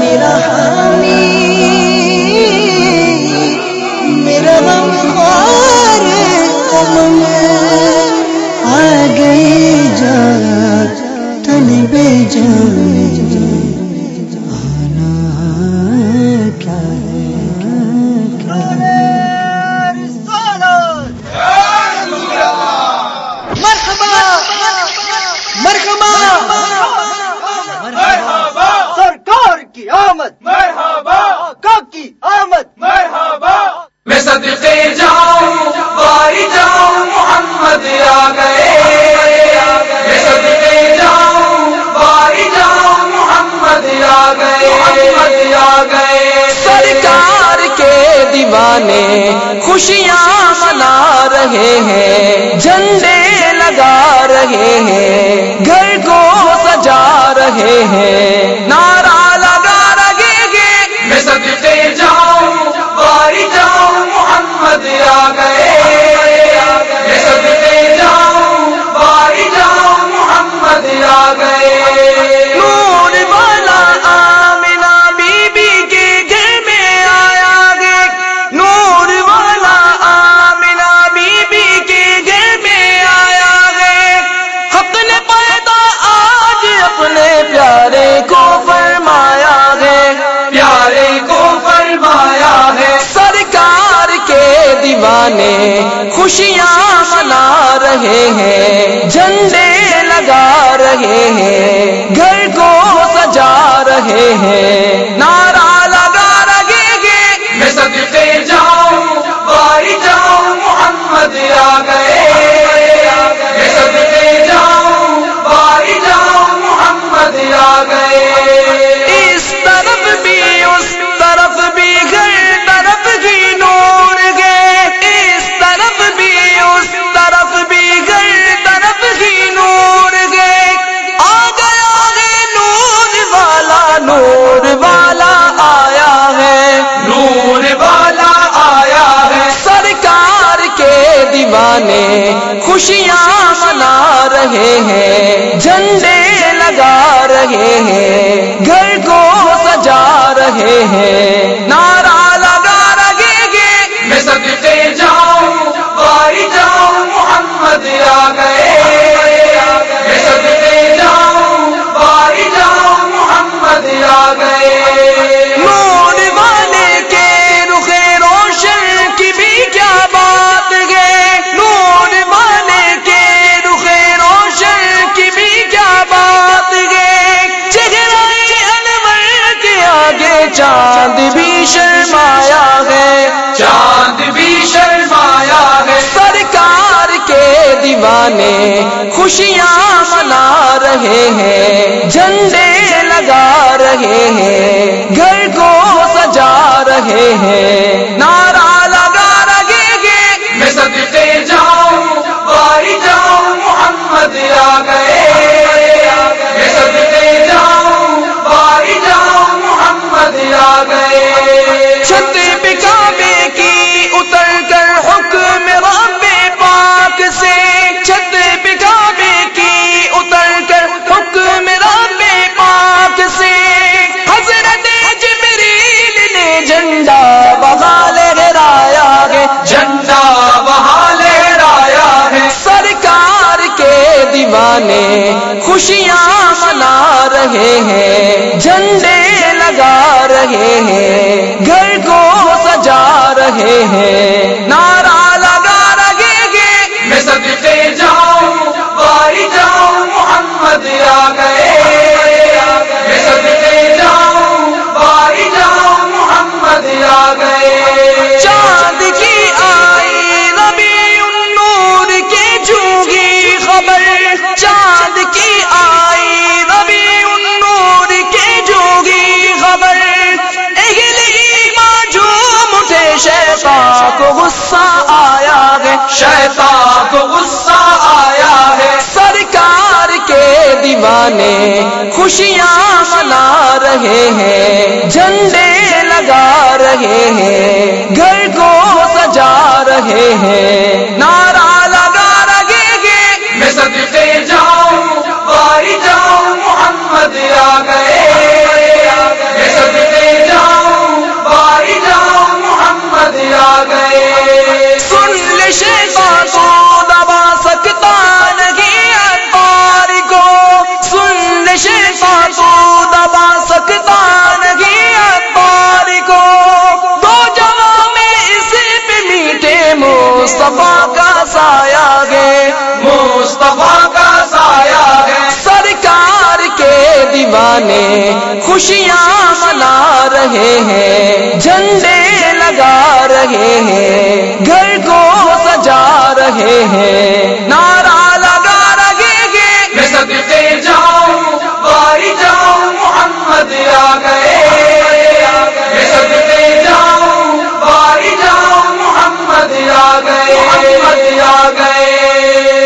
میرا حامی میرا غم خوار غم آ گئی جا تن بے جان دیوانے خوشیاں منا رہے ہیں جھنڈے لگا رہے ہیں گھر کو سجا رہے ہیں۔ دیوانے خوشیاں منا رہے ہیں جھنڈے لگا رہے ہیں۔ دیوانے خوشیاں منا رہے ہیں جھنڈے لگا رہے ہیں گھر کو سجا رہے ہیں۔ شرمایا ہے۔ چاند بھی شرمایا ہے۔ سرکار کے دیوانے خوشیاں منا رہے ہیں۔ جھنڈے لگا رہے ہیں۔ گھر کو سجا رہے ہیں۔ آ گئے۔ چھت بکابے کی اتر کر حکم رب پاک سے۔ چھت بکابے کی اتر کر حکم رب پاک سے۔ حضرت جبریل نے جھنڈا بہا لہرایا ہے۔ جھنڈا بہا لہرایا ہے۔ سرکار کے دیوانے خوشیاں منا رہے ہیں۔ جھنڈے لگا رہے ہیں۔ گھر کو سجا رہے ہیں۔ نعرہ لگا رہے گے میں صدقے جاؤں، باری جاؤں، محمد کو غصہ آیا ہے، شیطان کو غصہ آیا ہے۔ سرکار کے دیوانے خوشیاں منا رہے ہیں، جھنڈے لگا رہے ہیں، گھر کو سجا رہے ہیں۔ نار تو دبا سکتا نہیں اتار کو۔ دو جہاں میں اسے پہ میٹھے مصطفیٰ کا سایہ گے مصطفیٰ کا سایہ ہے سرکار کے دیوانے خوشیاں منا رہے ہیں۔ جھنڈے لگا رہے ہیں۔ گھر کو سجا رہے ہیں۔ نعرہ محمد آ گئے جاؤں باری جاؤں محمد آ گئے۔ محمد آ گئے۔